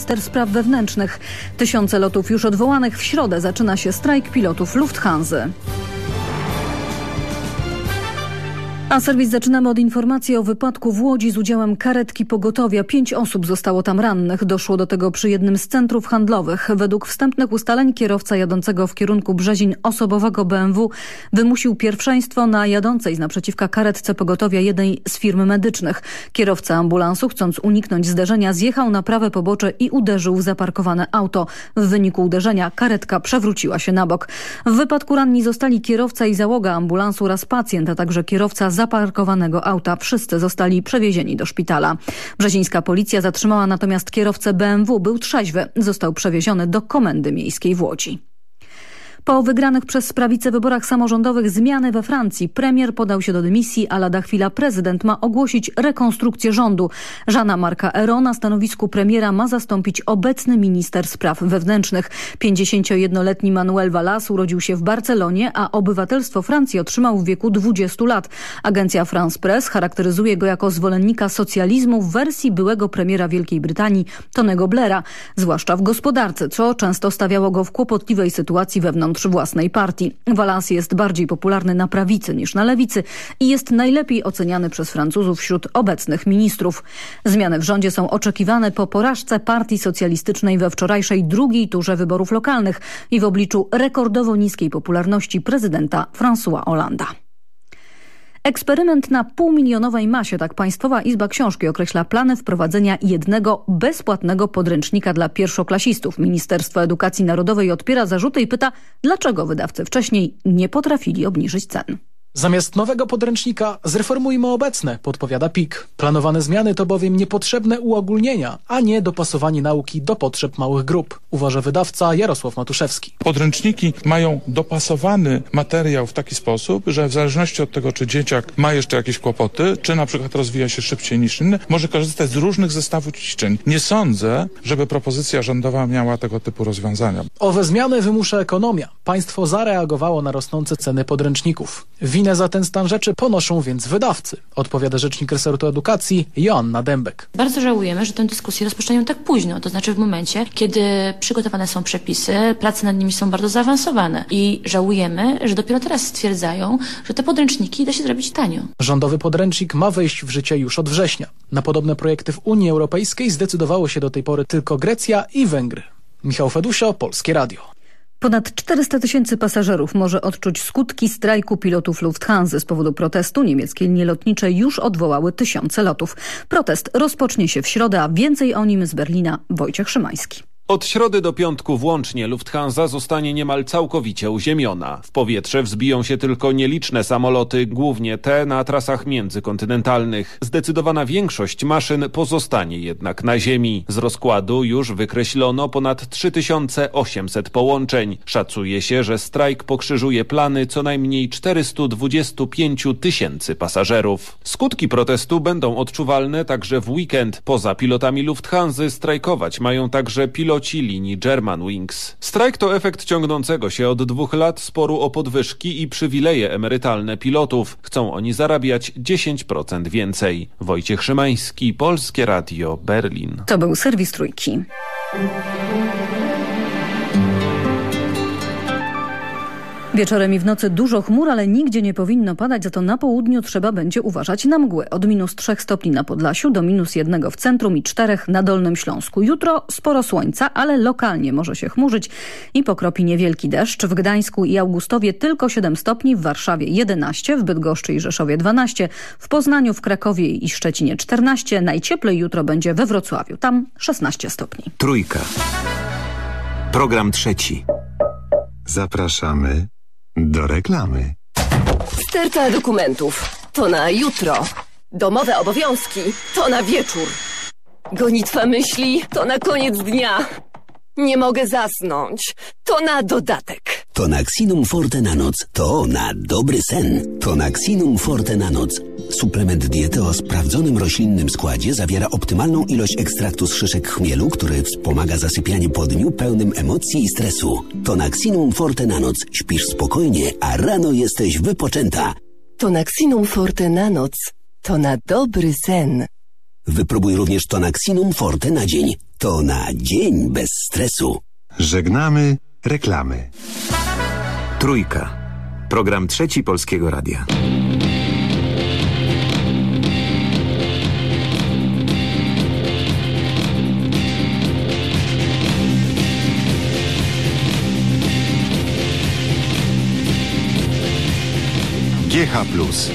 minister spraw wewnętrznych. Tysiące lotów już odwołanych. W środę zaczyna się strajk pilotów Lufthansa. A serwis zaczynamy od informacji o wypadku w Łodzi z udziałem karetki pogotowia. Pięć osób zostało tam rannych. Doszło do tego przy jednym z centrów handlowych. Według wstępnych ustaleń kierowca jadącego w kierunku Brzezin osobowego BMW wymusił pierwszeństwo na jadącej z naprzeciwka karetce pogotowia jednej z firm medycznych. Kierowca ambulansu, chcąc uniknąć zderzenia, zjechał na prawe pobocze i uderzył w zaparkowane auto. W wyniku uderzenia karetka przewróciła się na bok. W wypadku ranni zostali kierowca i załoga ambulansu oraz pacjent, a także kierowca zaparkowanego auta. Wszyscy zostali przewiezieni do szpitala. Brzezińska policja zatrzymała natomiast kierowcę BMW. Był trzeźwy. Został przewieziony do komendy miejskiej w Łodzi. Po wygranych przez prawicę wyborach samorządowych zmiany we Francji premier podał się do dymisji, a lada chwila prezydent ma ogłosić rekonstrukcję rządu. Żana Marka Ero na stanowisku premiera ma zastąpić obecny minister spraw wewnętrznych. 51-letni Manuel Vallas urodził się w Barcelonie, a obywatelstwo Francji otrzymał w wieku 20 lat. Agencja France Press charakteryzuje go jako zwolennika socjalizmu w wersji byłego premiera Wielkiej Brytanii Tonego Blaira, zwłaszcza w gospodarce, co często stawiało go w kłopotliwej sytuacji wewnątrz wewnątrz własnej partii. Wallace jest bardziej popularny na prawicy niż na lewicy i jest najlepiej oceniany przez Francuzów wśród obecnych ministrów. Zmiany w rządzie są oczekiwane po porażce partii socjalistycznej we wczorajszej drugiej turze wyborów lokalnych i w obliczu rekordowo niskiej popularności prezydenta François Hollanda. Eksperyment na półmilionowej masie, tak Państwowa Izba Książki określa plany wprowadzenia jednego bezpłatnego podręcznika dla pierwszoklasistów. Ministerstwo Edukacji Narodowej odpiera zarzuty i pyta, dlaczego wydawcy wcześniej nie potrafili obniżyć cen. Zamiast nowego podręcznika zreformujmy obecne, podpowiada PIK. Planowane zmiany to bowiem niepotrzebne uogólnienia, a nie dopasowanie nauki do potrzeb małych grup, uważa wydawca Jarosław Matuszewski. Podręczniki mają dopasowany materiał w taki sposób, że w zależności od tego, czy dzieciak ma jeszcze jakieś kłopoty, czy na przykład rozwija się szybciej niż inny, może korzystać z różnych zestawów ćwiczeń. Nie sądzę, żeby propozycja rządowa miała tego typu rozwiązania. Owe zmiany wymusza ekonomia. Państwo zareagowało na rosnące ceny podręczników. Winę za ten stan rzeczy ponoszą więc wydawcy, odpowiada rzecznik resortu edukacji Joanna Dębek. Bardzo żałujemy, że tę dyskusję rozpoczynają tak późno, to znaczy w momencie, kiedy przygotowane są przepisy, prace nad nimi są bardzo zaawansowane i żałujemy, że dopiero teraz stwierdzają, że te podręczniki da się zrobić tanio. Rządowy podręcznik ma wejść w życie już od września. Na podobne projekty w Unii Europejskiej zdecydowało się do tej pory tylko Grecja i Węgry. Michał Fedusio, Polskie Radio. Ponad 400 tysięcy pasażerów może odczuć skutki strajku pilotów Lufthansa. Z powodu protestu niemieckie linie lotnicze już odwołały tysiące lotów. Protest rozpocznie się w środę, a więcej o nim z Berlina Wojciech Szymański. Od środy do piątku włącznie Lufthansa zostanie niemal całkowicie uziemiona. W powietrze wzbiją się tylko nieliczne samoloty, głównie te na trasach międzykontynentalnych. Zdecydowana większość maszyn pozostanie jednak na ziemi. Z rozkładu już wykreślono ponad 3800 połączeń. Szacuje się, że strajk pokrzyżuje plany co najmniej 425 tysięcy pasażerów. Skutki protestu będą odczuwalne także w weekend. Poza pilotami Lufthansa strajkować mają także piloci piloci linii Germanwings. Strajk to efekt ciągnącego się od dwóch lat sporu o podwyżki i przywileje emerytalne pilotów. Chcą oni zarabiać 10% więcej. Wojciech Szymański, Polskie Radio, Berlin. To był serwis Trójki. Wieczorem i w nocy dużo chmur, ale nigdzie nie powinno padać, za to na południu trzeba będzie uważać na mgły. Od minus 3 stopni na Podlasiu do minus 1 w centrum i 4 na Dolnym Śląsku. Jutro sporo słońca, ale lokalnie może się chmurzyć i pokropi niewielki deszcz. W Gdańsku i Augustowie tylko 7 stopni, w Warszawie 11, w Bydgoszczy i Rzeszowie 12, w Poznaniu, w Krakowie i Szczecinie 14. Najcieplej jutro będzie we Wrocławiu, tam 16 stopni. Trójka. Program trzeci. Zapraszamy do reklamy. Sterta dokumentów to na jutro. Domowe obowiązki to na wieczór. Gonitwa myśli to na koniec dnia. Nie mogę zasnąć. To na dodatek. Tonaxinum Forte na noc to na dobry sen. Tonaxinum Forte na noc. Suplement diety o sprawdzonym roślinnym składzie zawiera optymalną ilość ekstraktu z szyszek chmielu, który wspomaga zasypianie po dniu pełnym emocji i stresu. Tonaxinum Forte na noc. Śpisz spokojnie, a rano jesteś wypoczęta. Tonaxinum Forte na noc to na dobry sen. Wypróbuj również Tonaxinum Forte na dzień. To na dzień bez stresu. Żegnamy reklamy. Trójka. Program trzeci Polskiego Radia. GH Plus.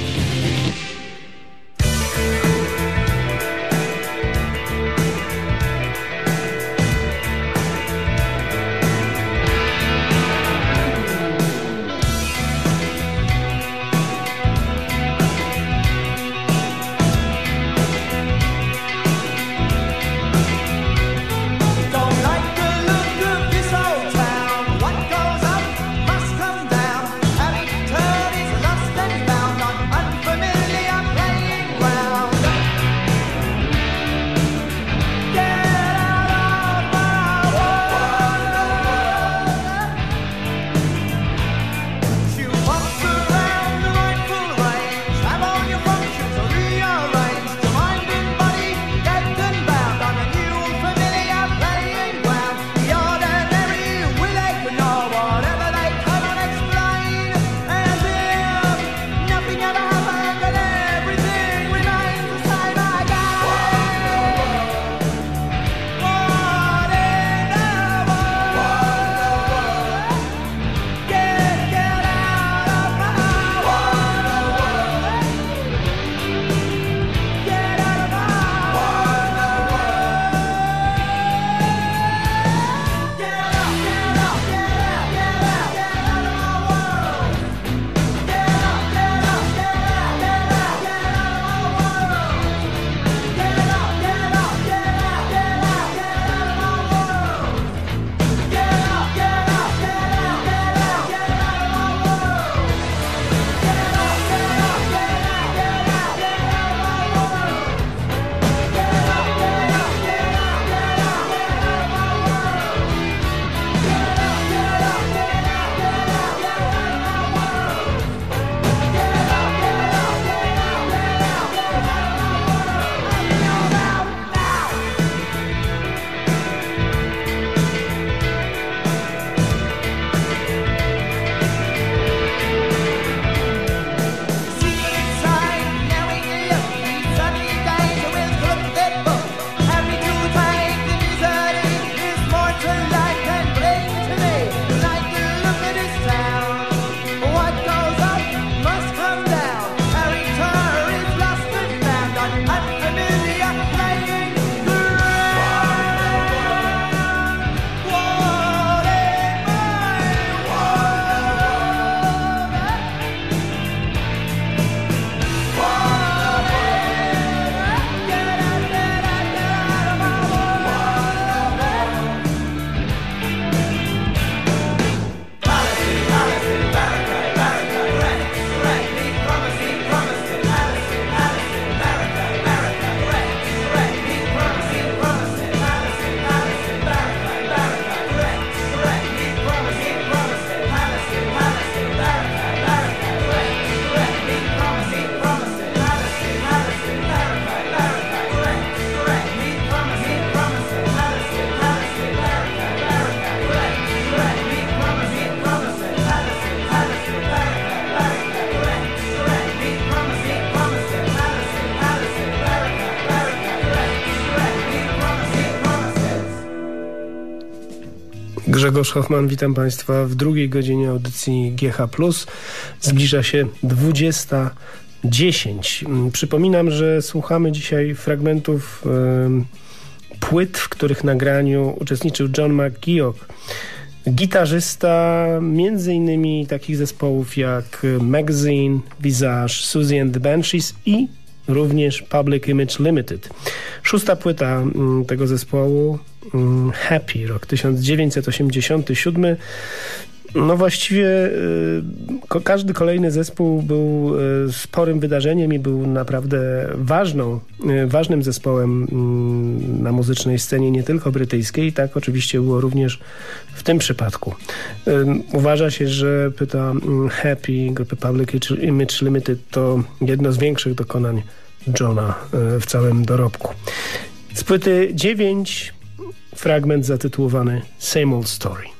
Grzegorz Hoffman, witam Państwa w drugiej godzinie audycji GH+. Zbliża się 20.10. Mm, Przypominam, że słuchamy dzisiaj fragmentów płyt, w których nagraniu uczestniczył John McGeoch, gitarzysta między innymi takich zespołów jak Magazine, Visage, Susie and the Banshees i również Public Image Limited. Szósta płyta mm, tego zespołu mm, Happy, rok 1987. No właściwie y, każdy kolejny zespół był y, sporym wydarzeniem i był naprawdę ważną, y, ważnym zespołem na muzycznej scenie nie tylko brytyjskiej. Tak oczywiście było również w tym przypadku. Uważa się, że pyta mm, Happy grupy Public Image Limited to jedno z większych dokonań Johna w całym dorobku. Z płyty 9 fragment zatytułowany Same Old Story.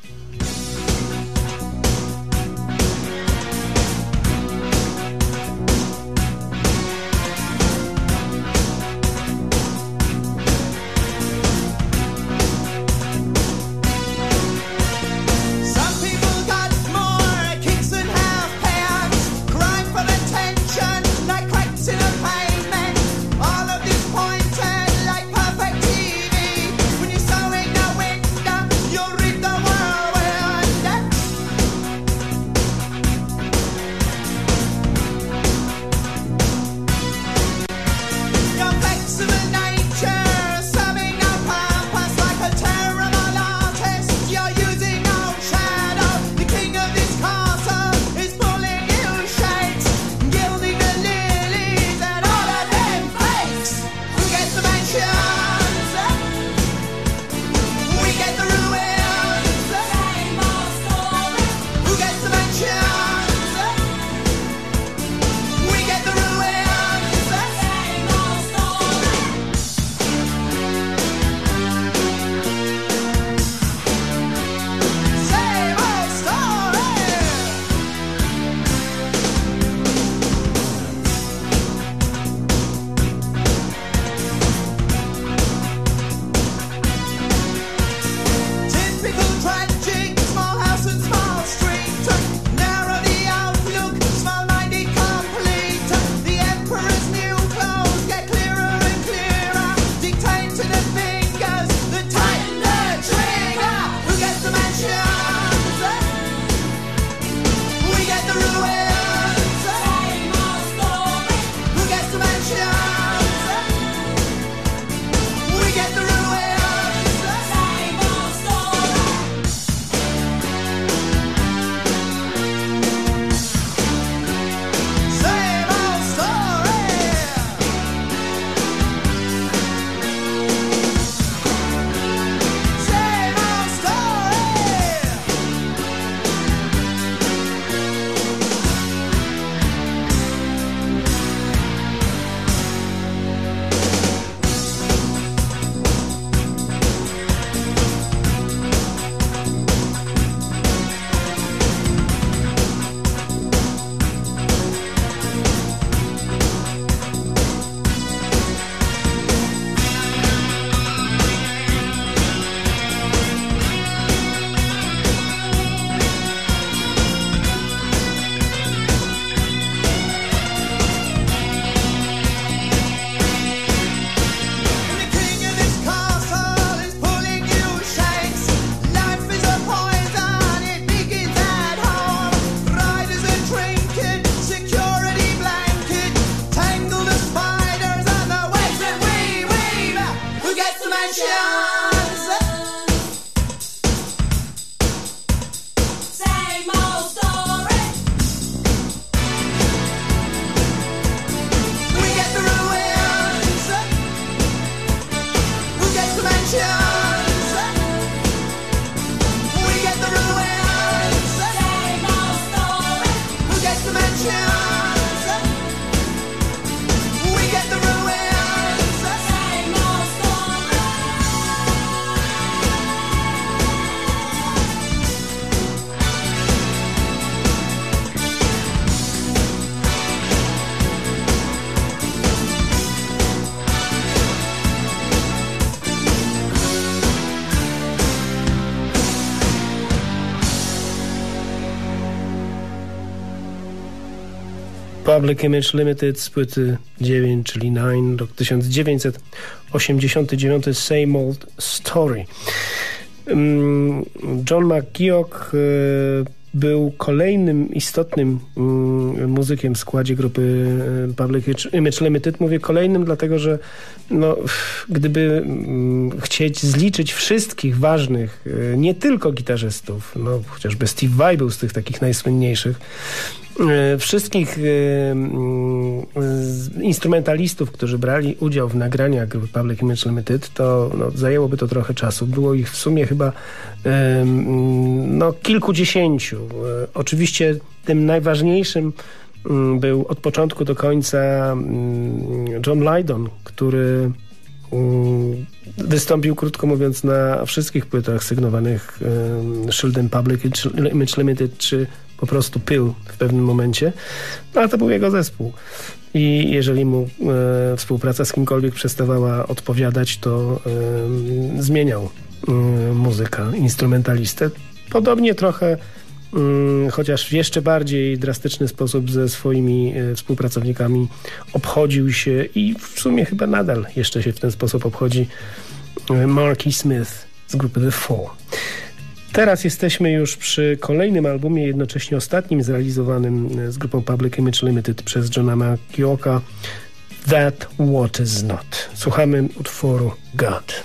Public Image Limited z płyty 9, czyli 9, rok 1989, Same Old Story. Mm, John McGeoch e, był kolejnym istotnym mm, muzykiem w składzie grupy e, Public Image Limited. Mówię kolejnym, dlatego że no, gdyby mm, chcieć zliczyć wszystkich ważnych, e, nie tylko gitarzystów, no, chociażby Steve Vai był z tych takich najsłynniejszych, E, wszystkich e, mm, instrumentalistów, którzy brali udział w nagraniach grupy Public Image Limited, to no, zajęłoby to trochę czasu. Było ich w sumie chyba e, mm, no, kilkudziesięciu. Oczywiście tym najważniejszym mm, był od początku do końca John Lydon, który wystąpił, krótko mówiąc, na wszystkich płytach sygnowanych szyldem Public Image Limited czy po prostu Pyl w pewnym momencie. No, ale to był jego zespół. I jeżeli mu e, współpraca z kimkolwiek przestawała odpowiadać, to e, zmieniał e, muzyka, instrumentalistę. Podobnie trochę, mm, chociaż w jeszcze bardziej drastyczny sposób ze swoimi e, współpracownikami obchodził się i w sumie chyba nadal jeszcze się w ten sposób obchodzi e, Marky Smith z grupy The Four. Teraz jesteśmy już przy kolejnym albumie, jednocześnie ostatnim zrealizowanym e, z grupą Public Image Limited przez Johna McGeocha That What Is Not. Słuchamy utworu God.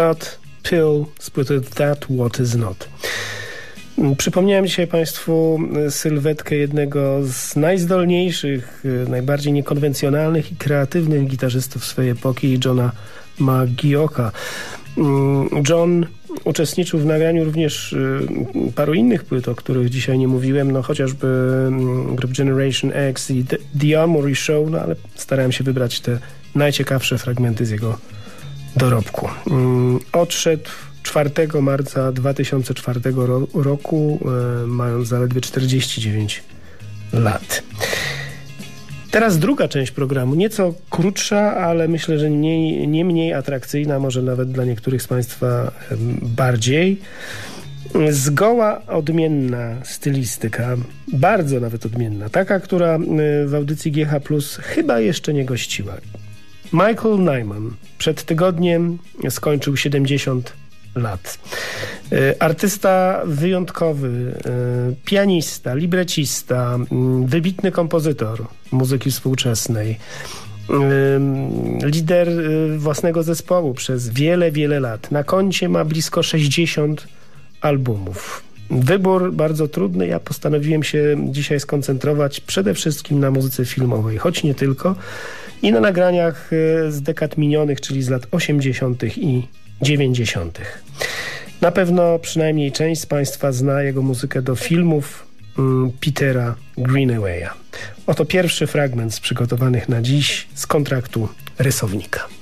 God, Pill z płyty That What Is Not. Przypomniałem dzisiaj Państwu sylwetkę jednego z najzdolniejszych, najbardziej niekonwencjonalnych i kreatywnych gitarzystów swojej epoki, Johna Magioka. John uczestniczył w nagraniu również y, paru innych płyt, o których dzisiaj nie mówiłem, no chociażby mm, grup Generation X i The, The Armory Show, no ale starałem się wybrać te najciekawsze fragmenty z jego dorobku. Mm, Odszedł 4 marca 2004 ro roku, e, mając zaledwie 49 lat. Teraz druga część programu, nieco krótsza, ale myślę, że mniej, nie mniej atrakcyjna, może nawet dla niektórych z Państwa bardziej. Zgoła odmienna stylistyka, bardzo nawet odmienna, taka, która y, w audycji GH Plus chyba jeszcze nie gościła. Michael Nyman przed tygodniem skończył 70 lat. Y, Artysta wyjątkowy, y, pianista, librecista, mm, wybitny kompozytor muzyki współczesnej, Ym, lider własnego zespołu przez wiele, wiele lat. Na koncie ma blisko 60 albumów. Wybór bardzo trudny. Ja postanowiłem się dzisiaj skoncentrować przede wszystkim na muzyce filmowej, choć nie tylko, i na nagraniach y, z dekad minionych, czyli z lat 80. i 90. Na pewno przynajmniej część z Państwa zna jego muzykę do filmów mm, Petera Greenawaya. Oto pierwszy fragment z przygotowanych na dziś z kontraktu rysownika.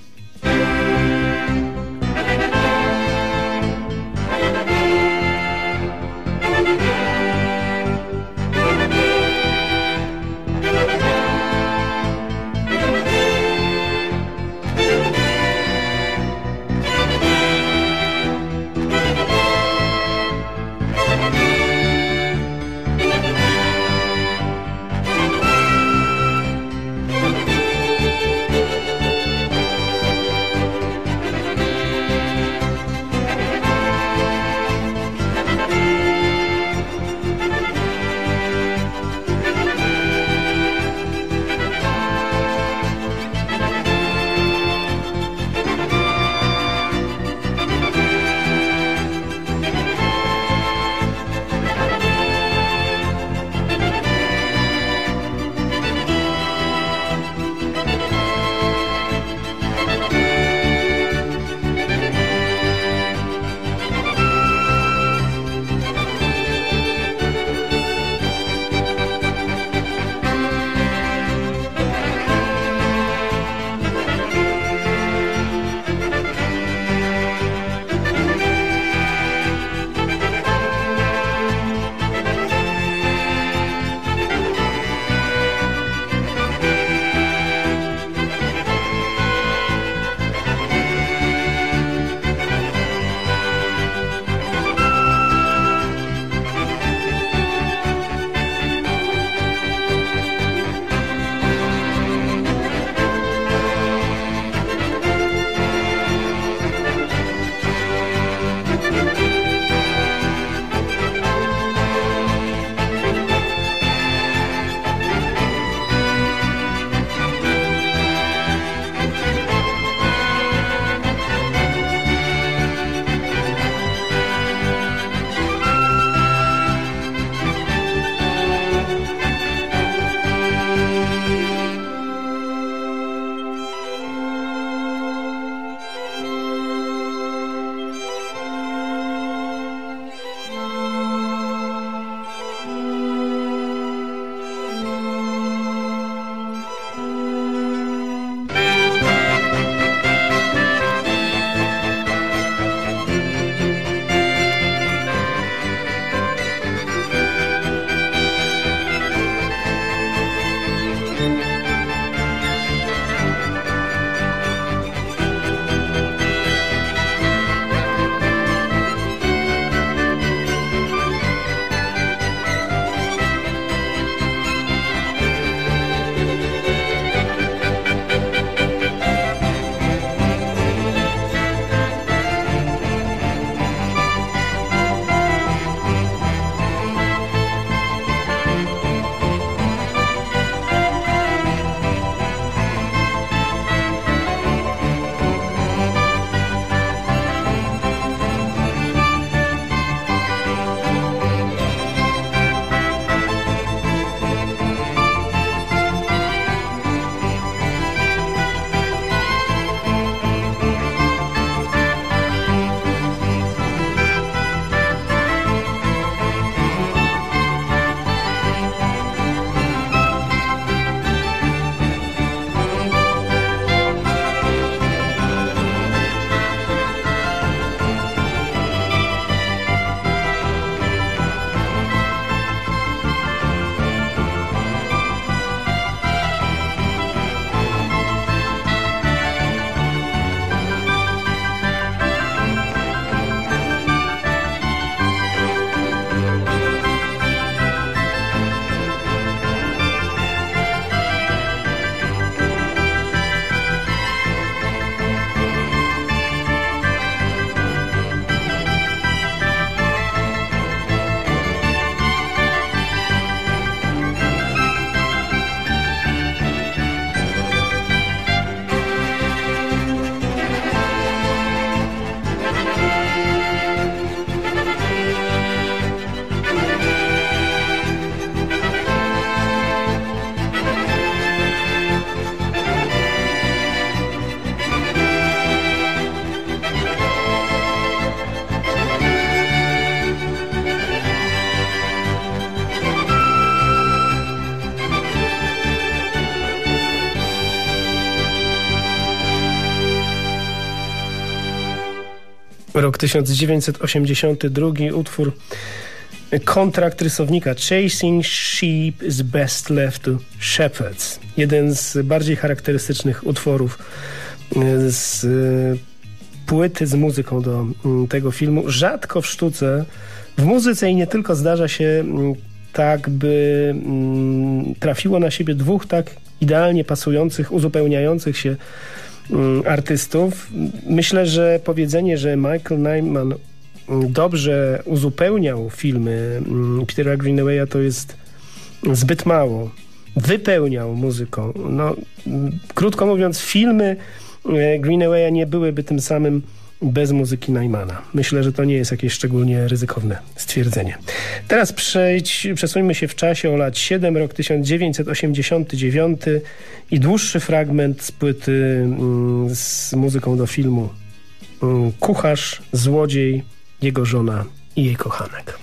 Rok 1982, utwór Kontrakt rysownika Chasing Sheep is best left to shepherds. Jeden z bardziej charakterystycznych utworów y, z y, płyty z muzyką do tego filmu. Rzadko w sztuce, w muzyce i nie tylko zdarza się tak, by trafiło na siebie dwóch tak idealnie pasujących, uzupełniających się artystów. Myślę, że powiedzenie, że Michael Nyman mm, dobrze uzupełniał filmy mm, Petera Greenawaya to jest zbyt mało. Wypełniał muzyką. No, mm, krótko mówiąc, filmy e, Greenawaya nie byłyby tym samym bez muzyki Najmana. Myślę, że to nie jest jakieś szczególnie ryzykowne stwierdzenie. Teraz przejdź, przesuńmy się w czasie o lat 7, rok 1989 i dłuższy fragment z płyty mm, z muzyką do filmu mm, Kucharz, Złodziej, jego żona i jej kochanek.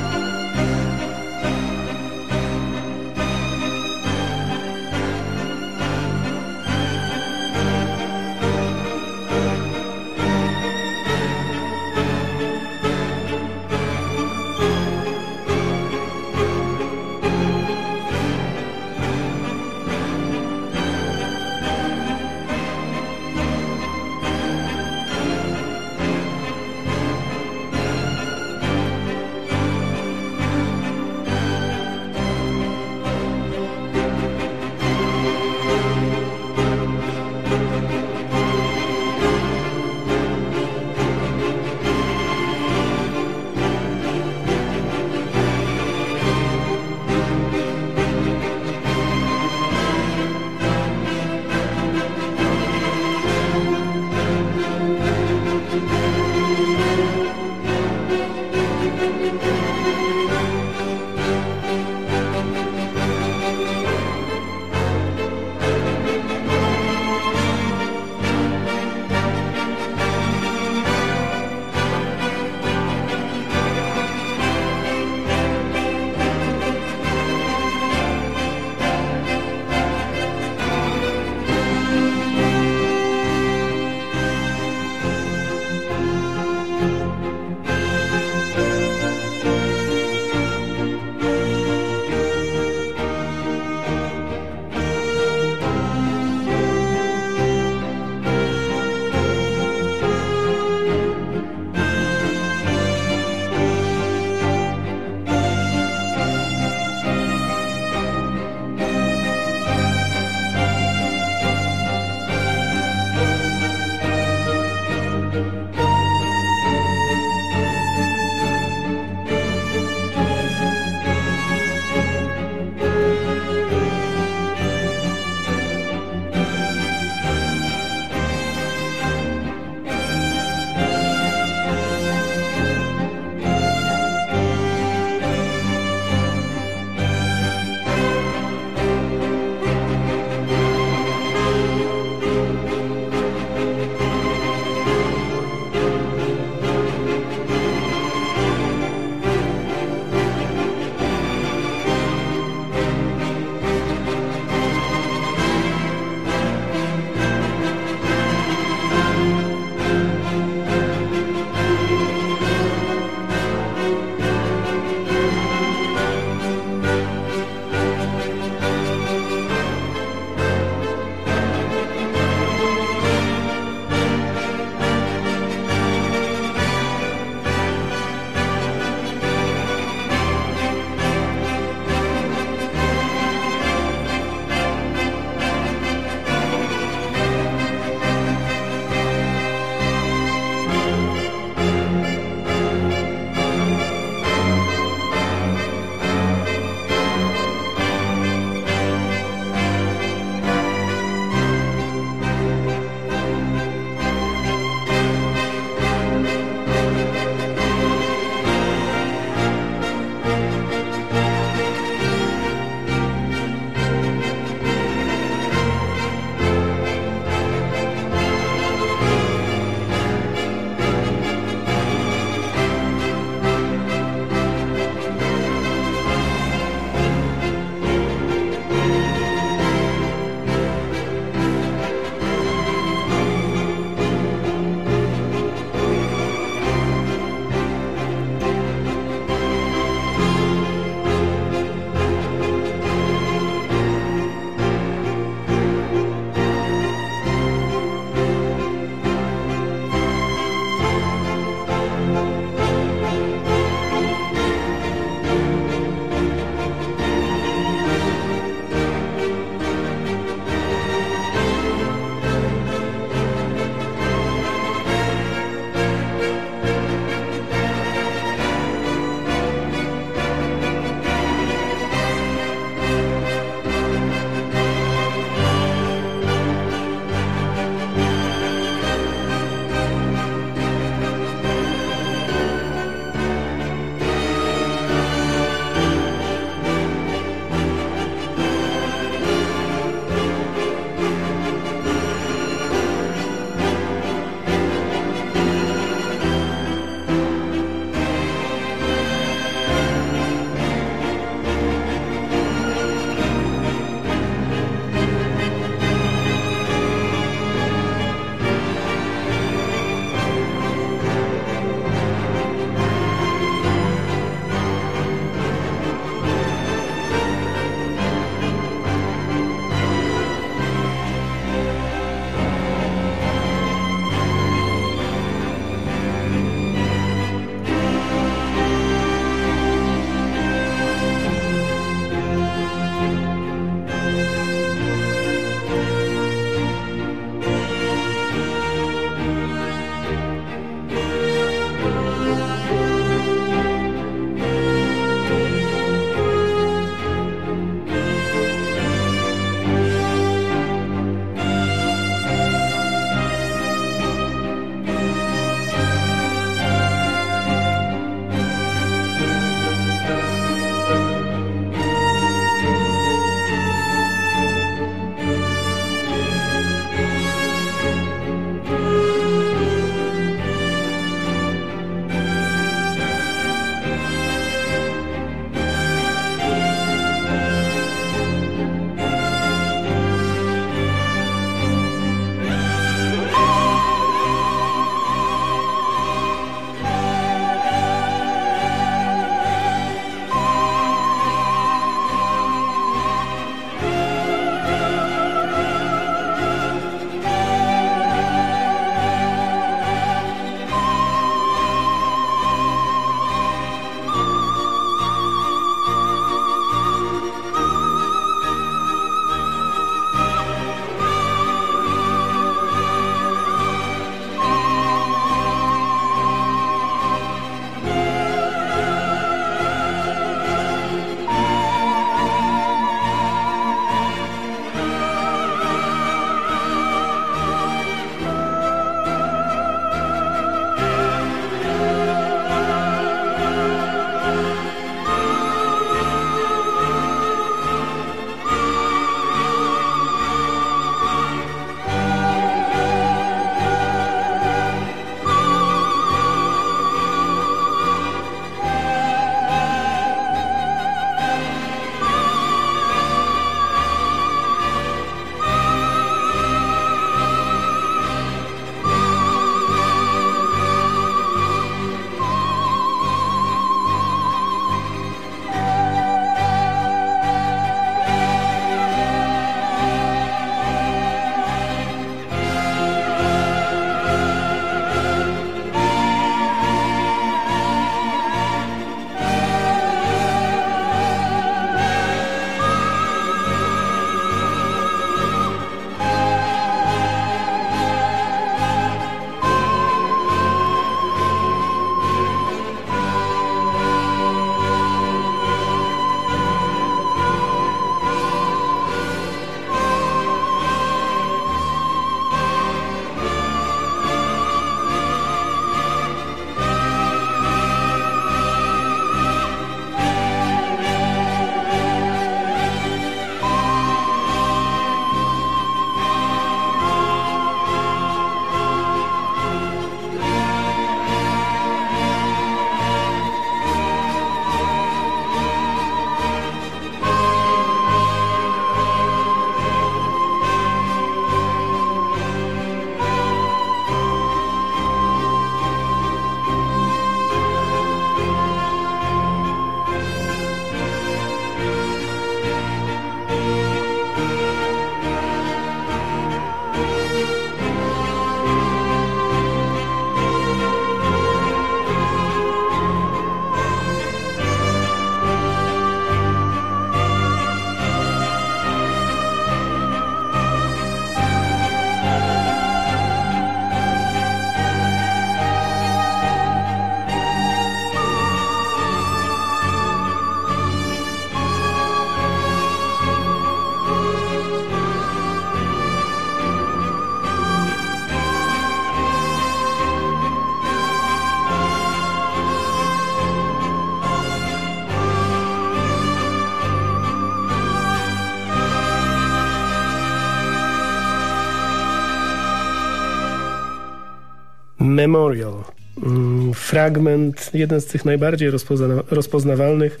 Memorial. Mm, Fragment, jeden z tych najbardziej rozpozna rozpoznawalnych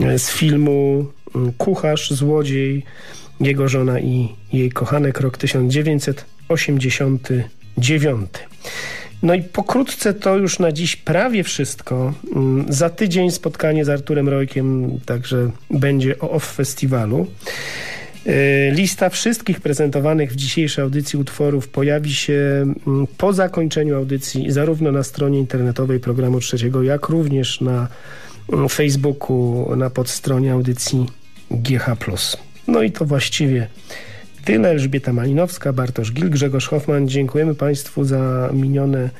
e, z filmu mm, Kucharz, Złodziej, jego żona i jej kochanek, rok 1989. No i pokrótce to już na dziś prawie wszystko. Mm, Za tydzień spotkanie z Arturem Rojkiem także będzie o OFF Festiwalu. E, Lista wszystkich prezentowanych w dzisiejszej audycji utworów pojawi się mm, po zakończeniu audycji zarówno na stronie internetowej programu trzeciego, jak również na mm, Facebooku, na podstronie audycji GH+. No i to właściwie tyle. Elżbieta Malinowska, Bartosz Gil, Grzegorz Hoffman. Dziękujemy Państwu za minione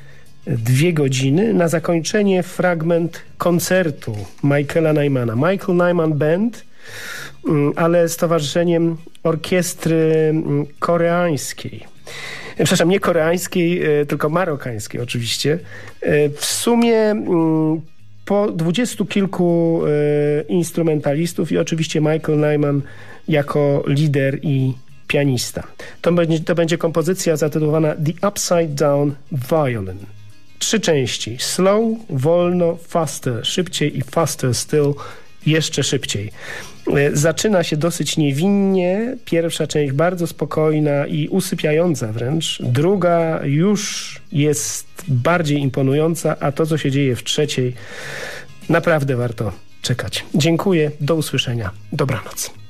dwie godziny. Na zakończenie fragment koncertu Michaela Nymana. Michael Nyman Band, ale z towarzyszeniem orkiestry mm, koreańskiej. Przepraszam, nie koreańskiej, e, tylko marokańskiej oczywiście. E, W sumie mm, po dwudziestu kilku e, instrumentalistów i oczywiście Michael Nyman jako lider i pianista. To będzie, to będzie kompozycja zatytułowana The Upside Down Violin. Trzy części. Slow, wolno, faster, szybciej i faster still, jeszcze szybciej. E, Zaczyna się dosyć niewinnie. Pierwsza część bardzo spokojna i usypiająca wręcz. Druga już jest bardziej imponująca, a to, co się dzieje w trzeciej, naprawdę warto czekać. Dziękuję, do usłyszenia. Dobranoc.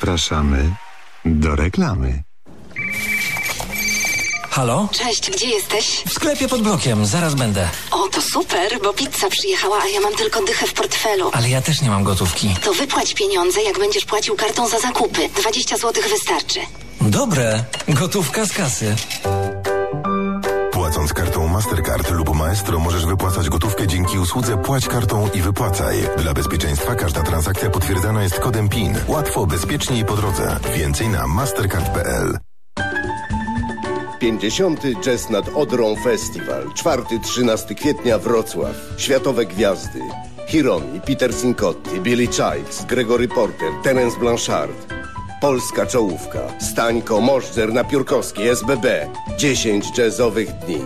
Zapraszamy do reklamy. Halo? Cześć, gdzie jesteś? W sklepie pod blokiem, zaraz będę. O, to super, bo pizza przyjechała, a ja mam tylko dychę w portfelu. Ale ja też nie mam gotówki. To wypłać pieniądze, jak będziesz płacił kartą za zakupy. 20 zł wystarczy. Dobre, gotówka z kasy. Płacąc kartą Mastercard lub Maestro możesz wypłacać gotówkę dzięki usłudze Płać kartą i wypłacaj. Dla bezpieczeństwa każda transakcja potwierdzana jest kodem PIN. Łatwo, bezpiecznie i po drodze. Więcej na mastercard.pl 50. Jazz nad Odrą Festiwal. 4-13 kwietnia Wrocław. Światowe gwiazdy. Hiromi, Peter Sincotti, Billy Childs, Gregory Porter, Terence Blanchard. Polska czołówka. Stańko, Możdżer, Napiórkowski, SBB. 10 jazzowych dni.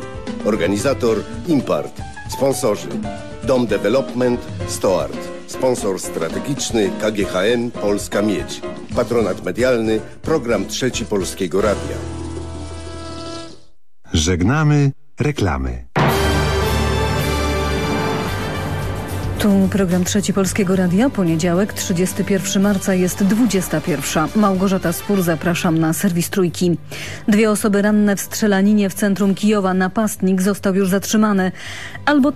Organizator Impart. Sponsorzy Dom Development, Stoart. Sponsor strategiczny KGHM Polska Miedź. Patronat medialny Program Trzeci Polskiego Radia. Żegnamy reklamy. Tu program Trzeci Polskiego Radia, poniedziałek, 31 marca jest 21. Małgorzata Spór, zapraszam na serwis Trójki. Dwie osoby ranne w strzelaninie w centrum Kijowa. Napastnik został już zatrzymany. Albo